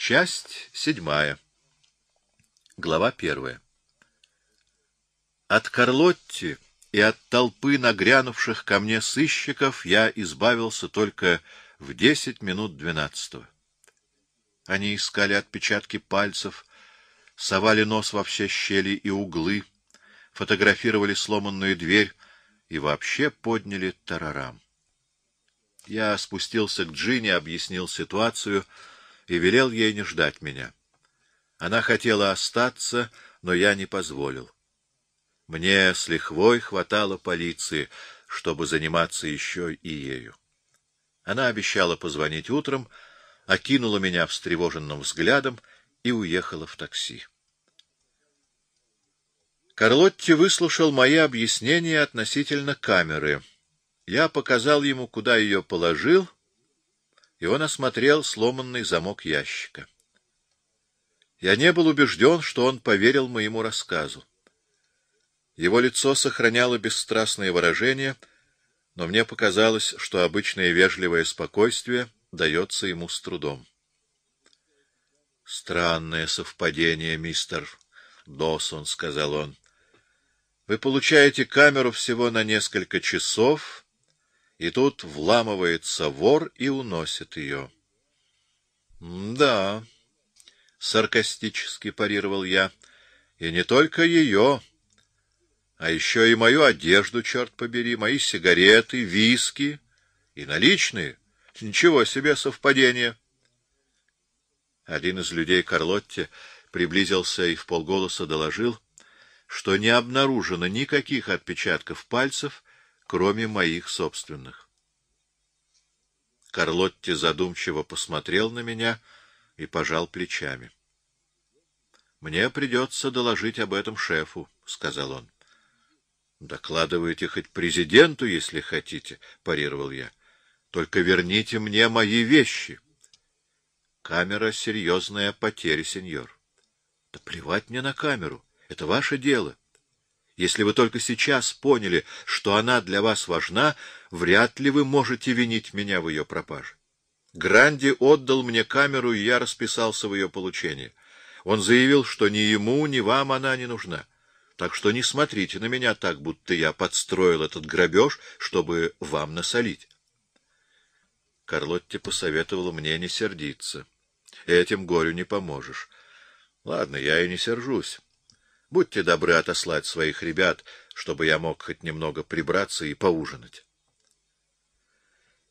Часть седьмая. Глава первая. От Карлотти и от толпы нагрянувших ко мне сыщиков я избавился только в десять минут двенадцатого. Они искали отпечатки пальцев, совали нос во все щели и углы, фотографировали сломанную дверь и вообще подняли тарарам. Я спустился к Джине, объяснил ситуацию и велел ей не ждать меня. Она хотела остаться, но я не позволил. Мне с лихвой хватало полиции, чтобы заниматься еще и ею. Она обещала позвонить утром, окинула меня встревоженным взглядом и уехала в такси. Карлотти выслушал мои объяснения относительно камеры. Я показал ему, куда ее положил, и он осмотрел сломанный замок ящика. Я не был убежден, что он поверил моему рассказу. Его лицо сохраняло бесстрастное выражение, но мне показалось, что обычное вежливое спокойствие дается ему с трудом. Странное совпадение, мистер Досон, сказал он. Вы получаете камеру всего на несколько часов, и тут вламывается вор и уносит ее. — Да, — саркастически парировал я, — и не только ее, а еще и мою одежду, черт побери, мои сигареты, виски и наличные. Ничего себе совпадение! Один из людей Карлотти приблизился и вполголоса доложил — что не обнаружено никаких отпечатков пальцев, кроме моих собственных. Карлотти задумчиво посмотрел на меня и пожал плечами. Мне придется доложить об этом шефу, сказал он. Докладывайте хоть президенту, если хотите, парировал я. Только верните мне мои вещи. Камера серьезная потеря, сеньор. Да плевать мне на камеру. Это ваше дело. Если вы только сейчас поняли, что она для вас важна, вряд ли вы можете винить меня в ее пропаже. Гранди отдал мне камеру, и я расписался в ее получении. Он заявил, что ни ему, ни вам она не нужна. Так что не смотрите на меня так, будто я подстроил этот грабеж, чтобы вам насолить. Карлотти посоветовала мне не сердиться. Этим горю не поможешь. Ладно, я и не сержусь. Будьте добры отослать своих ребят, чтобы я мог хоть немного прибраться и поужинать.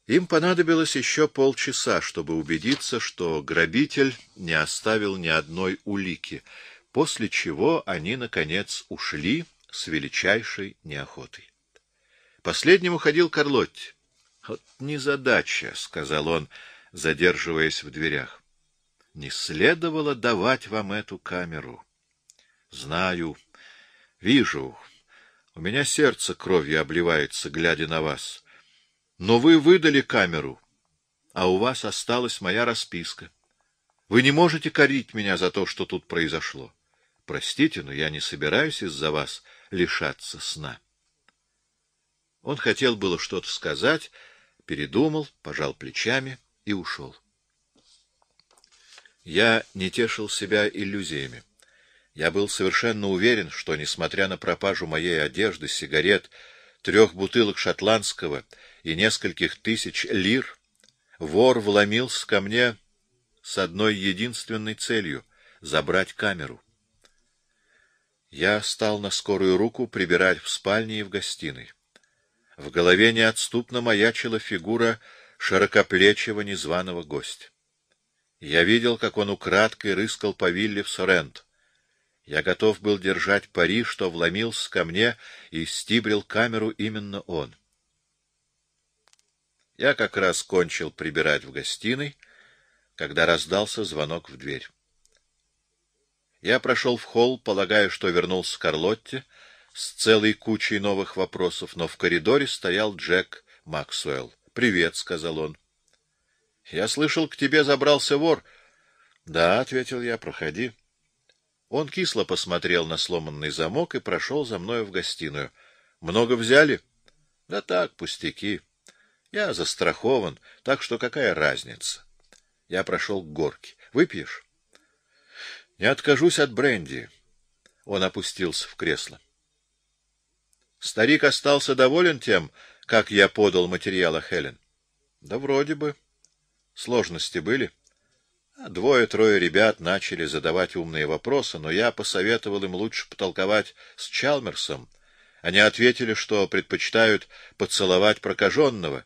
Им понадобилось еще полчаса, чтобы убедиться, что грабитель не оставил ни одной улики, после чего они наконец ушли с величайшей неохотой. Последним уходил Карлотти. Вот незадача, сказал он, задерживаясь в дверях. Не следовало давать вам эту камеру. Знаю, вижу. У меня сердце кровью обливается, глядя на вас. Но вы выдали камеру, а у вас осталась моя расписка. Вы не можете корить меня за то, что тут произошло. Простите, но я не собираюсь из-за вас лишаться сна. Он хотел было что-то сказать, передумал, пожал плечами и ушел. Я не тешил себя иллюзиями. Я был совершенно уверен, что, несмотря на пропажу моей одежды, сигарет, трех бутылок шотландского и нескольких тысяч лир, вор вломился ко мне с одной единственной целью — забрать камеру. Я стал на скорую руку прибирать в спальне и в гостиной. В голове неотступно маячила фигура широкоплечего незваного гостя. Я видел, как он украдкой рыскал по вилле в Сорент. Я готов был держать пари, что вломился ко мне и стибрил камеру именно он. Я как раз кончил прибирать в гостиной, когда раздался звонок в дверь. Я прошел в холл, полагая, что вернулся Карлотте с целой кучей новых вопросов, но в коридоре стоял Джек Максвелл. "Привет", сказал он. "Я слышал, к тебе забрался вор". "Да", ответил я. "Проходи". Он кисло посмотрел на сломанный замок и прошел за мною в гостиную. Много взяли? Да так, пустяки. Я застрахован, так что какая разница? Я прошел к горке. Выпьешь? Не откажусь от бренди. Он опустился в кресло. Старик остался доволен тем, как я подал материал о Хелен. Да вроде бы. Сложности были. Двое-трое ребят начали задавать умные вопросы, но я посоветовал им лучше потолковать с Чалмерсом. Они ответили, что предпочитают поцеловать прокаженного.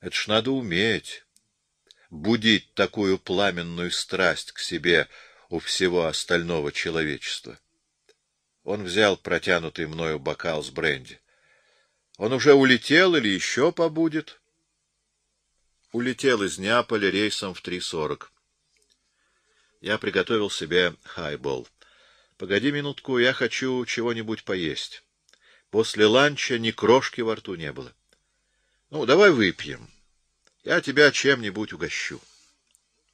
Это ж надо уметь. Будить такую пламенную страсть к себе у всего остального человечества. Он взял протянутый мною бокал с бренди. Он уже улетел или еще побудет? Улетел из Неаполя рейсом в 3.40. Я приготовил себе хайбол. Погоди минутку, я хочу чего-нибудь поесть. После ланча ни крошки во рту не было. Ну, давай выпьем. Я тебя чем-нибудь угощу.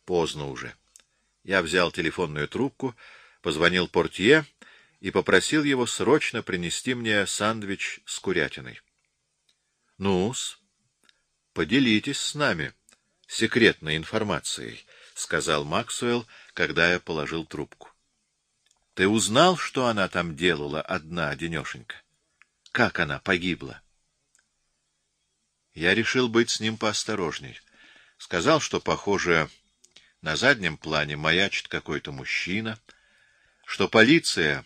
Поздно уже. Я взял телефонную трубку, позвонил портье и попросил его срочно принести мне сандвич с курятиной. Ну-с, поделитесь с нами секретной информацией, сказал Максвелл, когда я положил трубку. Ты узнал, что она там делала одна денешенька? Как она погибла? Я решил быть с ним поосторожней. Сказал, что, похоже, на заднем плане маячит какой-то мужчина, что полиция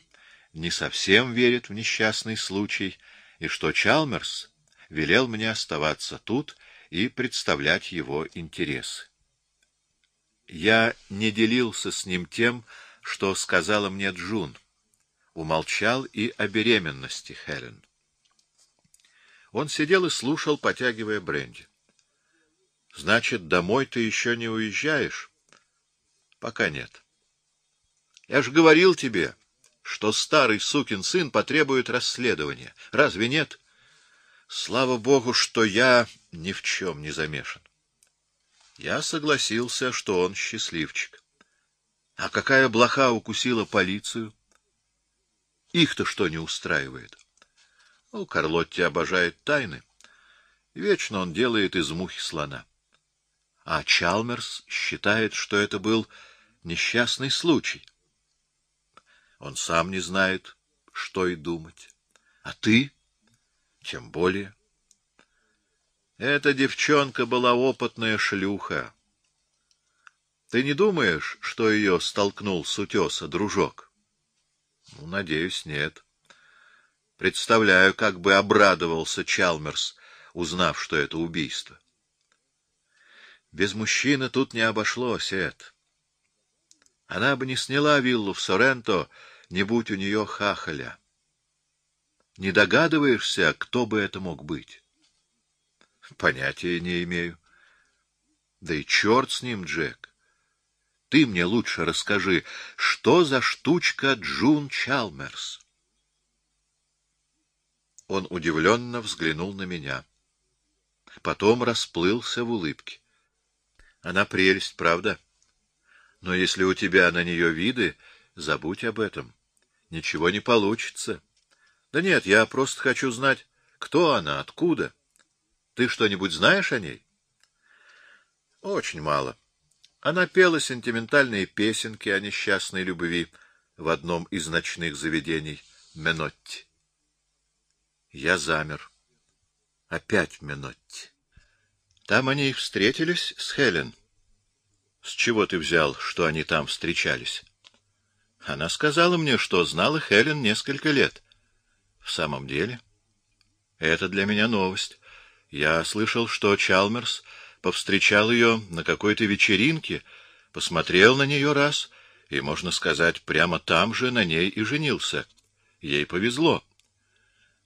не совсем верит в несчастный случай и что Чалмерс велел мне оставаться тут и представлять его интересы. Я не делился с ним тем, что сказала мне Джун. Умолчал и о беременности Хелен. Он сидел и слушал, потягивая бренди. — Значит, домой ты еще не уезжаешь? — Пока нет. — Я же говорил тебе, что старый сукин сын потребует расследования. Разве нет? — Слава богу, что я ни в чем не замешан. Я согласился, что он счастливчик. А какая блоха укусила полицию? Их-то что не устраивает? Ну, Карлотти обожает тайны. Вечно он делает из мухи слона. А Чалмерс считает, что это был несчастный случай. Он сам не знает, что и думать. А ты? Тем более. Эта девчонка была опытная шлюха. Ты не думаешь, что ее столкнул с утеса дружок? Ну, надеюсь, нет. Представляю, как бы обрадовался Чалмерс, узнав, что это убийство. Без мужчины тут не обошлось, Эд. Она бы не сняла виллу в Соренто, не будь у нее хахаля. Не догадываешься, кто бы это мог быть? Понятия не имею. Да и черт с ним, Джек. Ты мне лучше расскажи, что за штучка Джун Чалмерс? Он удивленно взглянул на меня. Потом расплылся в улыбке. Она прелесть, правда? Но если у тебя на нее виды, забудь об этом. Ничего не получится. Да нет, я просто хочу знать, кто она, откуда. Ты что-нибудь знаешь о ней? Очень мало. Она пела сентиментальные песенки о несчастной любви в одном из ночных заведений Менотти. Я замер. Опять Менотти. Там они и встретились с Хелен. С чего ты взял, что они там встречались? Она сказала мне, что знала Хелен несколько лет. В самом деле? Это для меня новость. Я слышал, что Чалмерс повстречал ее на какой-то вечеринке, посмотрел на нее раз и, можно сказать, прямо там же на ней и женился. Ей повезло.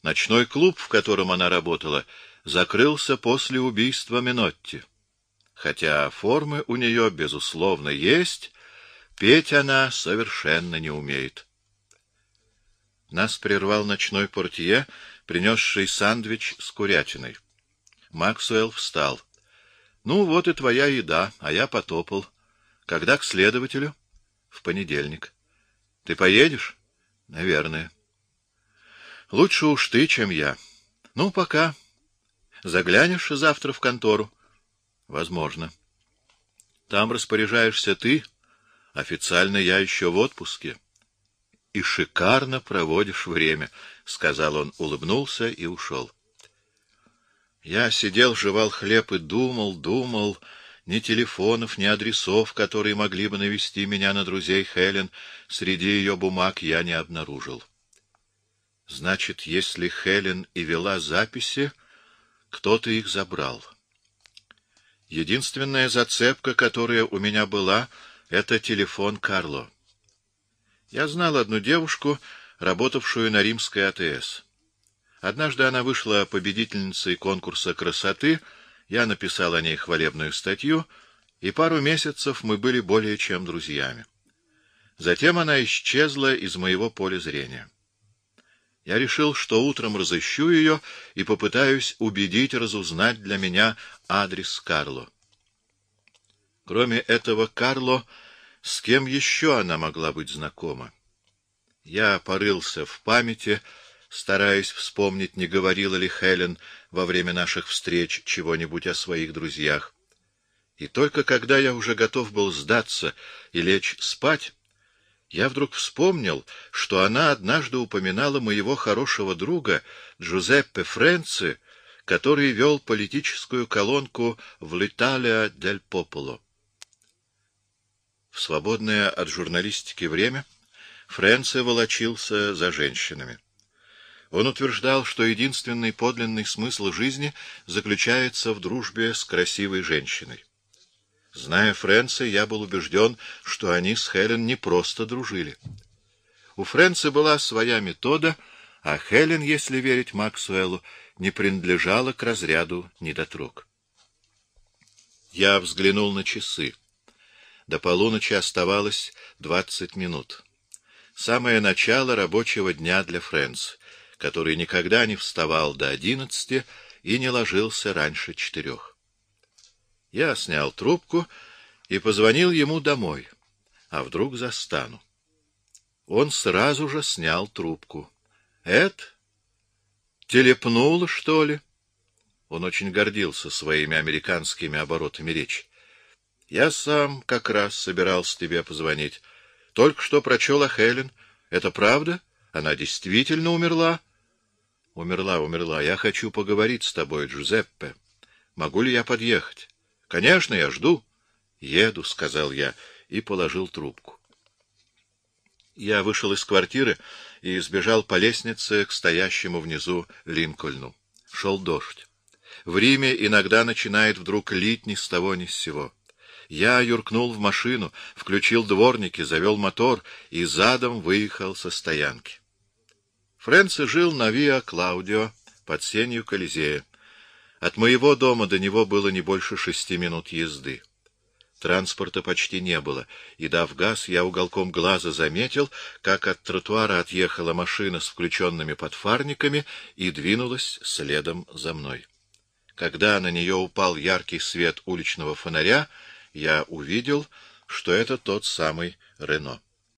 Ночной клуб, в котором она работала, закрылся после убийства Минотти. Хотя формы у нее, безусловно, есть, петь она совершенно не умеет. Нас прервал ночной портье, принесший сандвич с курятиной. Максуэлл встал. — Ну, вот и твоя еда, а я потопал. Когда к следователю? — В понедельник. — Ты поедешь? — Наверное. — Лучше уж ты, чем я. Ну, пока. Заглянешь завтра в контору? — Возможно. Там распоряжаешься ты, официально я еще в отпуске. И шикарно проводишь время, — сказал он, улыбнулся и ушел. Я сидел, жевал хлеб и думал, думал... Ни телефонов, ни адресов, которые могли бы навести меня на друзей Хелен, среди ее бумаг я не обнаружил. Значит, если Хелен и вела записи, кто-то их забрал. Единственная зацепка, которая у меня была, — это телефон Карло. Я знал одну девушку, работавшую на римской АТС. Однажды она вышла победительницей конкурса красоты, я написал о ней хвалебную статью, и пару месяцев мы были более чем друзьями. Затем она исчезла из моего поля зрения. Я решил, что утром разыщу ее и попытаюсь убедить разузнать для меня адрес Карло. Кроме этого Карло, с кем еще она могла быть знакома? Я порылся в памяти, стараясь вспомнить, не говорила ли Хелен во время наших встреч чего-нибудь о своих друзьях. И только когда я уже готов был сдаться и лечь спать, я вдруг вспомнил, что она однажды упоминала моего хорошего друга Джузеппе Френци, который вел политическую колонку в «L'Italia дель Пополо». В свободное от журналистики время Френци волочился за женщинами. Он утверждал, что единственный подлинный смысл жизни заключается в дружбе с красивой женщиной. Зная Френца, я был убежден, что они с Хелен не просто дружили. У Френца была своя метода, а Хелен, если верить Максуэлу, не принадлежала к разряду недотрог. Я взглянул на часы. До полуночи оставалось двадцать минут. Самое начало рабочего дня для Френца, который никогда не вставал до одиннадцати и не ложился раньше четырех. Я снял трубку и позвонил ему домой. А вдруг застану? Он сразу же снял трубку. — Эд? Телепнул, что ли? Он очень гордился своими американскими оборотами речи. — Я сам как раз собирался тебе позвонить. Только что прочел о Хелен. Это правда? Она действительно умерла? — Умерла, умерла. Я хочу поговорить с тобой, Джузеппе. Могу ли я подъехать? — Конечно, я жду. — Еду, — сказал я и положил трубку. Я вышел из квартиры и сбежал по лестнице к стоящему внизу Линкольну. Шел дождь. В Риме иногда начинает вдруг лить ни с того ни с сего. Я юркнул в машину, включил дворники, завел мотор и задом выехал со стоянки. Фрэнси жил на Виа Клаудио под сенью Колизея. От моего дома до него было не больше шести минут езды. Транспорта почти не было, и, дав газ, я уголком глаза заметил, как от тротуара отъехала машина с включенными подфарниками и двинулась следом за мной. Когда на нее упал яркий свет уличного фонаря, я увидел, что это тот самый Рено.